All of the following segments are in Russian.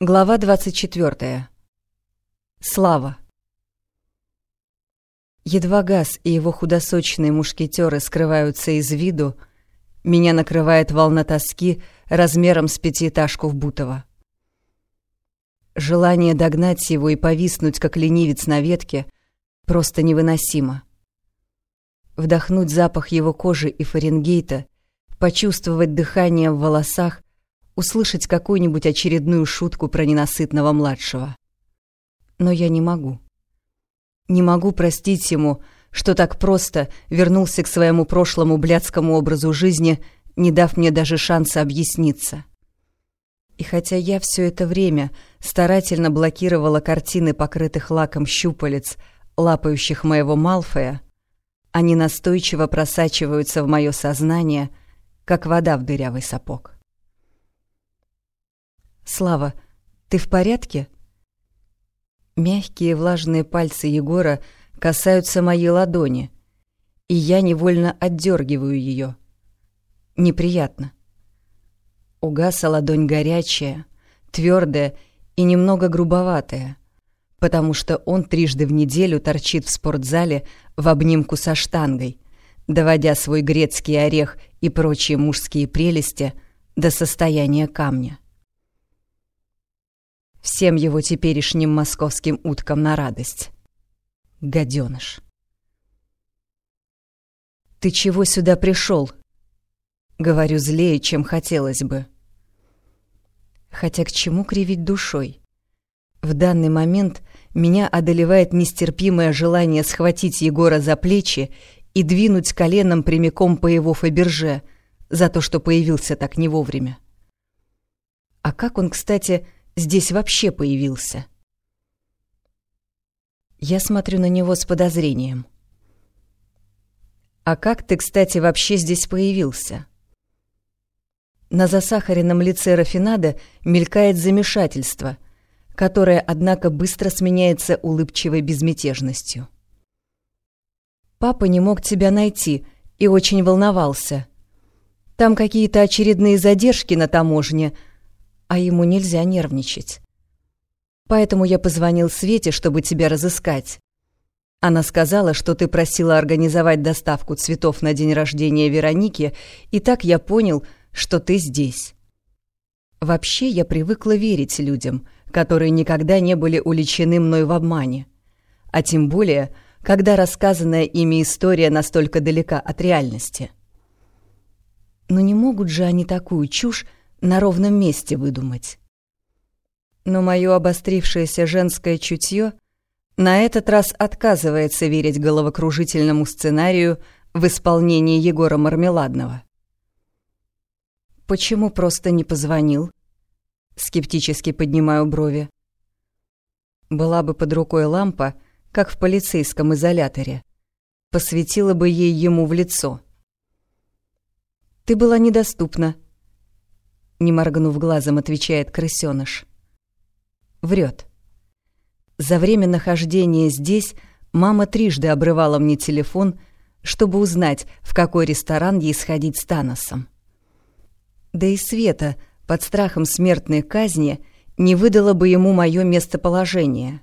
Глава 24. Слава. Едва газ и его худосочные мушкетеры скрываются из виду, меня накрывает волна тоски размером с пятиэтажку в Бутово. Желание догнать его и повиснуть, как ленивец на ветке, просто невыносимо. Вдохнуть запах его кожи и фаренгейта, почувствовать дыхание в волосах, услышать какую-нибудь очередную шутку про ненасытного младшего. Но я не могу. Не могу простить ему, что так просто вернулся к своему прошлому блядскому образу жизни, не дав мне даже шанса объясниться. И хотя я все это время старательно блокировала картины покрытых лаком щупалец, лапающих моего Малфоя, они настойчиво просачиваются в мое сознание, как вода в дырявый сапог. «Слава, ты в порядке?» Мягкие влажные пальцы Егора касаются моей ладони, и я невольно отдергиваю ее. Неприятно. Угаса ладонь горячая, твердая и немного грубоватая, потому что он трижды в неделю торчит в спортзале в обнимку со штангой, доводя свой грецкий орех и прочие мужские прелести до состояния камня всем его теперешним московским уткам на радость. Гаденыш. «Ты чего сюда пришел? Говорю злее, чем хотелось бы. Хотя к чему кривить душой? В данный момент меня одолевает нестерпимое желание схватить Егора за плечи и двинуть коленом прямиком по его фаберже за то, что появился так не вовремя. А как он, кстати, здесь вообще появился? Я смотрю на него с подозрением. «А как ты, кстати, вообще здесь появился?» На засахаренном лице Рафинада мелькает замешательство, которое, однако, быстро сменяется улыбчивой безмятежностью. «Папа не мог тебя найти и очень волновался. Там какие-то очередные задержки на таможне — а ему нельзя нервничать. Поэтому я позвонил Свете, чтобы тебя разыскать. Она сказала, что ты просила организовать доставку цветов на день рождения Вероники, и так я понял, что ты здесь. Вообще я привыкла верить людям, которые никогда не были уличены мной в обмане. А тем более, когда рассказанная ими история настолько далека от реальности. Но не могут же они такую чушь на ровном месте выдумать. Но мое обострившееся женское чутье на этот раз отказывается верить головокружительному сценарию в исполнении Егора Мармеладного. «Почему просто не позвонил?» Скептически поднимаю брови. Была бы под рукой лампа, как в полицейском изоляторе. Посветила бы ей ему в лицо. «Ты была недоступна», не моргнув глазом, отвечает крысёныш. Врет. За время нахождения здесь мама трижды обрывала мне телефон, чтобы узнать, в какой ресторан ей сходить с Таносом. Да и Света, под страхом смертной казни, не выдала бы ему мое местоположение.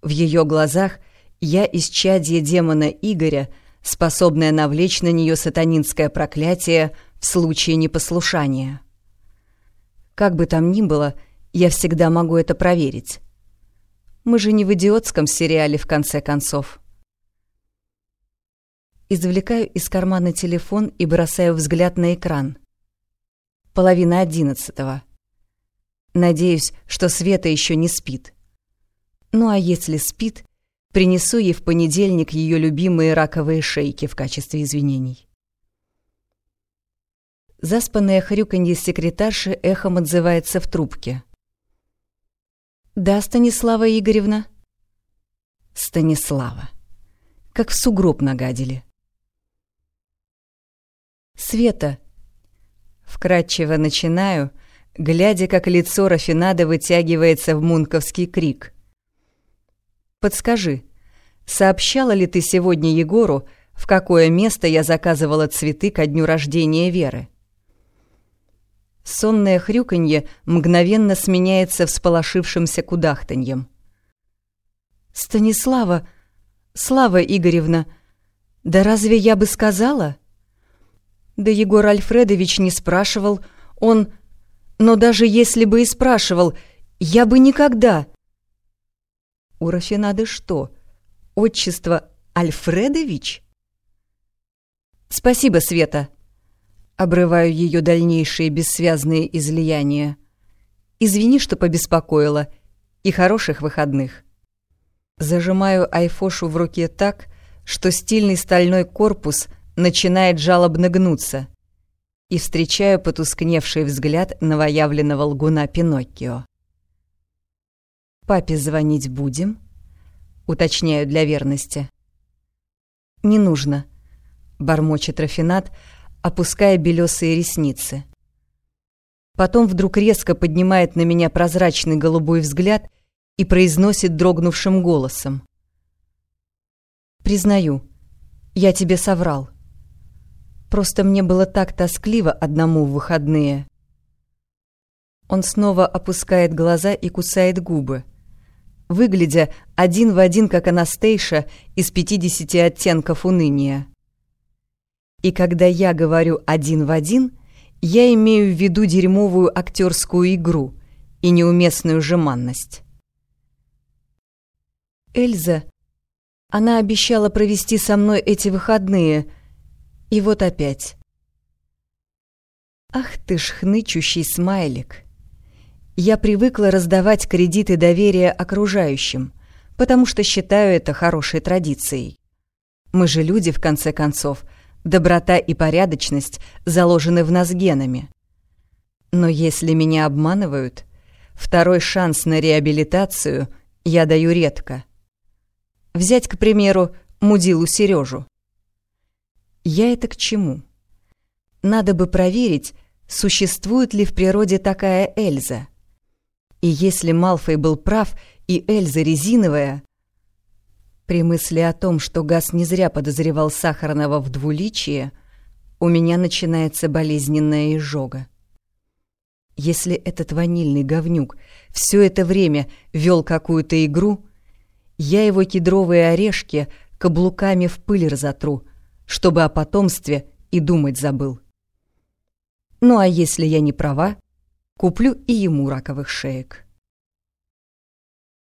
В ее глазах я исчадье демона Игоря, способная навлечь на нее сатанинское проклятие в случае непослушания. Как бы там ни было, я всегда могу это проверить. Мы же не в идиотском сериале, в конце концов. Извлекаю из кармана телефон и бросаю взгляд на экран. Половина одиннадцатого. Надеюсь, что Света еще не спит. Ну а если спит, принесу ей в понедельник ее любимые раковые шейки в качестве извинений. Заспанное хрюканье секретарши эхом отзывается в трубке. «Да, Станислава Игоревна?» «Станислава. Как в сугроб нагадили». «Света». Вкратчиво начинаю, глядя, как лицо Рафинада вытягивается в мунковский крик. «Подскажи, сообщала ли ты сегодня Егору, в какое место я заказывала цветы ко дню рождения Веры?» Сонное хрюканье мгновенно сменяется всполошившимся кудахтаньем. «Станислава! Слава Игоревна! Да разве я бы сказала?» Да Егор Альфредович не спрашивал, он... Но даже если бы и спрашивал, я бы никогда... У Рафинады что, отчество Альфредович? Спасибо, Света. Обрываю ее дальнейшие бессвязные излияния. Извини, что побеспокоила. И хороших выходных. Зажимаю айфошу в руке так, что стильный стальной корпус начинает жалобно гнуться, и встречаю потускневший взгляд новоявленного лгуна Пиноккио. «Папе звонить будем?» — уточняю для верности. «Не нужно», — бормочет Рафинат, опуская белесые ресницы. Потом вдруг резко поднимает на меня прозрачный голубой взгляд и произносит дрогнувшим голосом. «Признаю, я тебе соврал». Просто мне было так тоскливо одному в выходные. Он снова опускает глаза и кусает губы, выглядя один в один, как Анастейша из пятидесяти оттенков уныния. И когда я говорю «один в один», я имею в виду дерьмовую актерскую игру и неуместную жеманность. Эльза, она обещала провести со мной эти выходные — и вот опять. Ах ты ж хнычущий смайлик. Я привыкла раздавать кредиты доверия окружающим, потому что считаю это хорошей традицией. Мы же люди, в конце концов. Доброта и порядочность заложены в нас генами. Но если меня обманывают, второй шанс на реабилитацию я даю редко. Взять, к примеру, мудилу Сережу. Я это к чему? Надо бы проверить, существует ли в природе такая Эльза. И если Малфой был прав, и Эльза резиновая... При мысли о том, что Газ не зря подозревал Сахарного в двуличие, у меня начинается болезненная изжога. Если этот ванильный говнюк все это время вел какую-то игру, я его кедровые орешки каблуками в пыль разотру — чтобы о потомстве и думать забыл. Ну а если я не права, куплю и ему раковых шеек.